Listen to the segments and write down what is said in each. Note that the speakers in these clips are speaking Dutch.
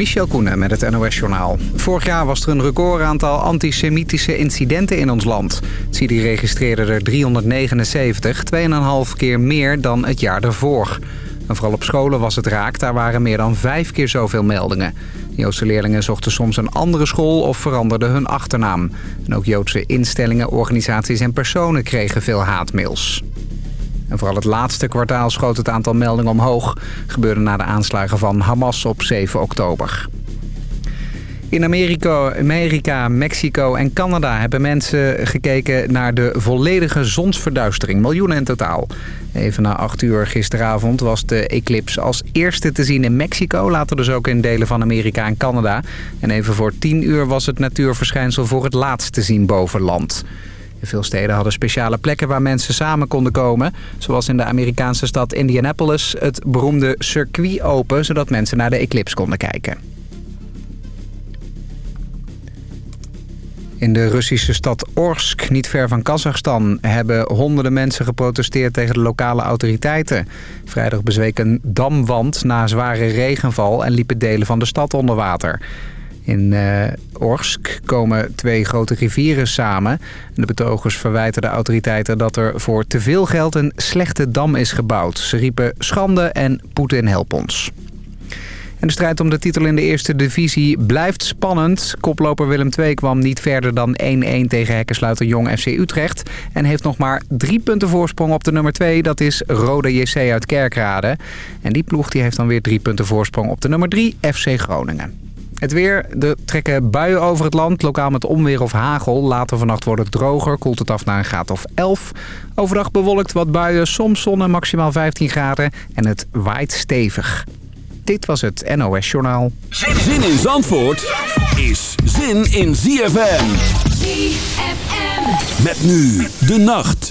Michel Koenen met het NOS-journaal. Vorig jaar was er een recordaantal antisemitische incidenten in ons land. CIDI registreerde er 379, 2,5 keer meer dan het jaar daarvoor. En vooral op scholen was het raak, daar waren meer dan vijf keer zoveel meldingen. Joodse leerlingen zochten soms een andere school of veranderden hun achternaam. En ook Joodse instellingen, organisaties en personen kregen veel haatmails. En vooral het laatste kwartaal schoot het aantal meldingen omhoog. Gebeurde na de aanslagen van Hamas op 7 oktober. In Amerika, Amerika, Mexico en Canada hebben mensen gekeken naar de volledige zonsverduistering. Miljoenen in totaal. Even na 8 uur gisteravond was de eclipse als eerste te zien in Mexico. Later dus ook in delen van Amerika en Canada. En even voor 10 uur was het natuurverschijnsel voor het laatst te zien boven land. Veel steden hadden speciale plekken waar mensen samen konden komen. Zoals in de Amerikaanse stad Indianapolis het beroemde circuit open... zodat mensen naar de eclipse konden kijken. In de Russische stad Orsk, niet ver van Kazachstan... hebben honderden mensen geprotesteerd tegen de lokale autoriteiten. Vrijdag bezweek een damwand na zware regenval... en liepen delen van de stad onder water. In uh, Orsk komen twee grote rivieren samen. De betogers verwijten de autoriteiten dat er voor te veel geld een slechte dam is gebouwd. Ze riepen schande en Poetin help ons. En de strijd om de titel in de eerste divisie blijft spannend. Koploper Willem II kwam niet verder dan 1-1 tegen hekkensluiter Jong FC Utrecht. En heeft nog maar drie punten voorsprong op de nummer 2. Dat is Rode JC uit Kerkrade. En die ploeg die heeft dan weer drie punten voorsprong op de nummer 3 FC Groningen. Het weer, er trekken buien over het land, lokaal met onweer of hagel. Later vannacht wordt het droger, koelt het af naar een graad of 11. Overdag bewolkt wat buien, soms zon en maximaal 15 graden. En het waait stevig. Dit was het NOS Journaal. Zin in Zandvoort is zin in ZFM. ZFM. Met nu de nacht.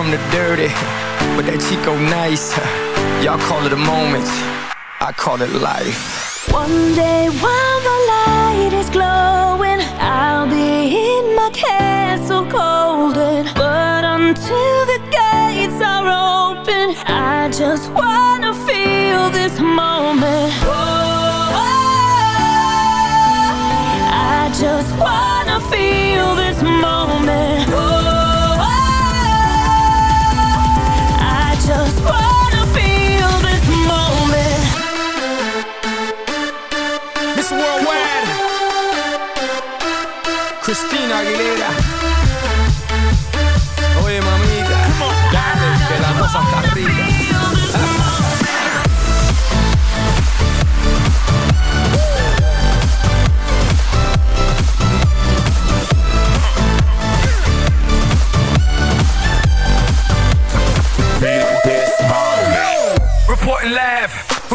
from the dirty, but that Chico nice. Y'all call it a moment, I call it life. One day while the light is glowing, I'll be in my castle golden. But until Aguilera.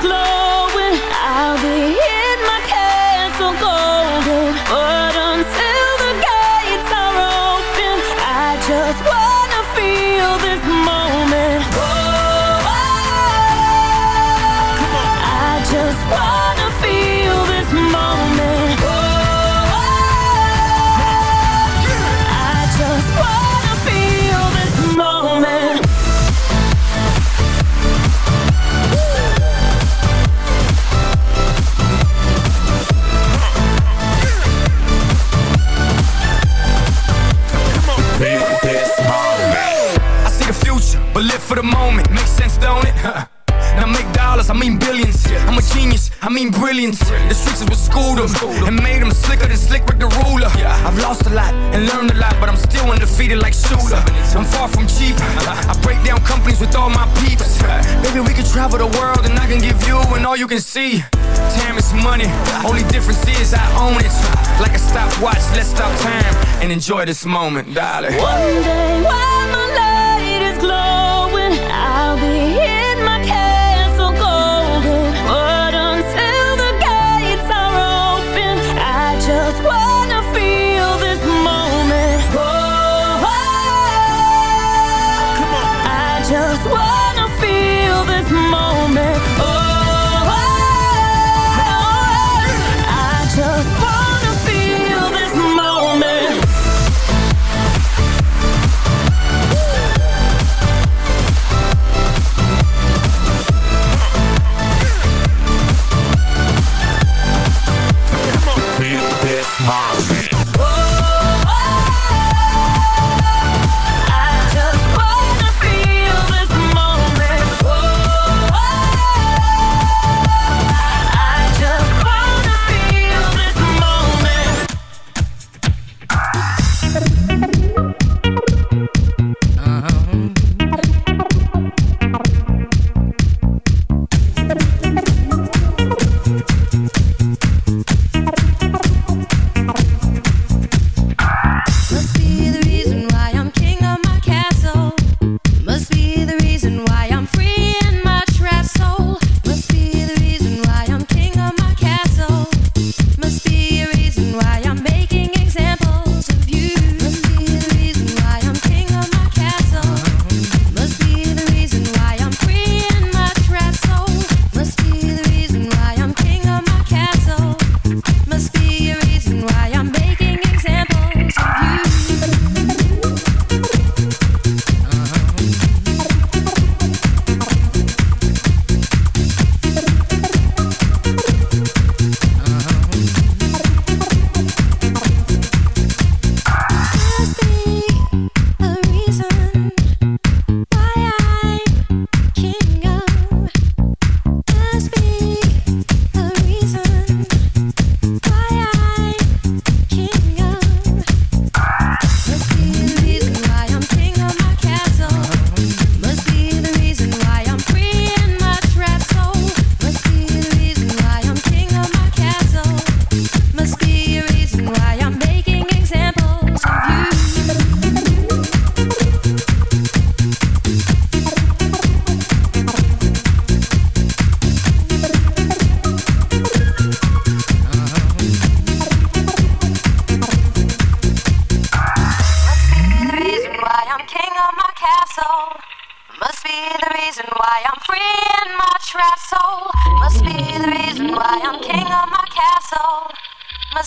glowing, I'll be in my castle golden. But until and enjoy this moment, darling. One day,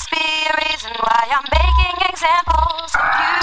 must be a reason why I'm making examples of you.